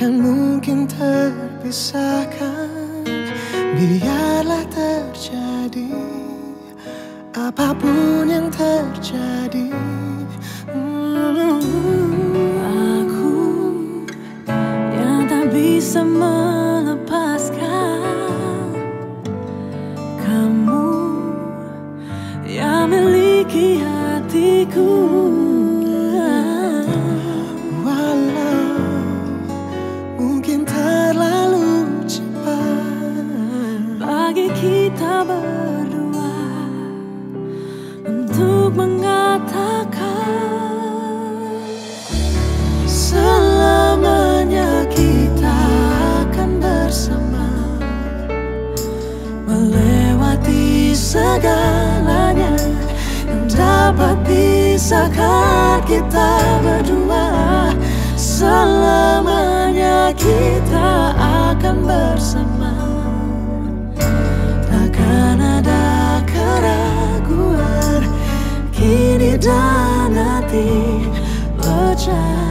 Takkan mungkin terpisahkan Biarlah terjadi Apa pun yang terjadi. Aku yang tak bisa melepaskan Kamu yang miliki hatiku berdua untuk mengatakan selamanya kita akan bersama melewati segalanya yang dapat pisahkan kita berdua selamanya. Dana ti očaj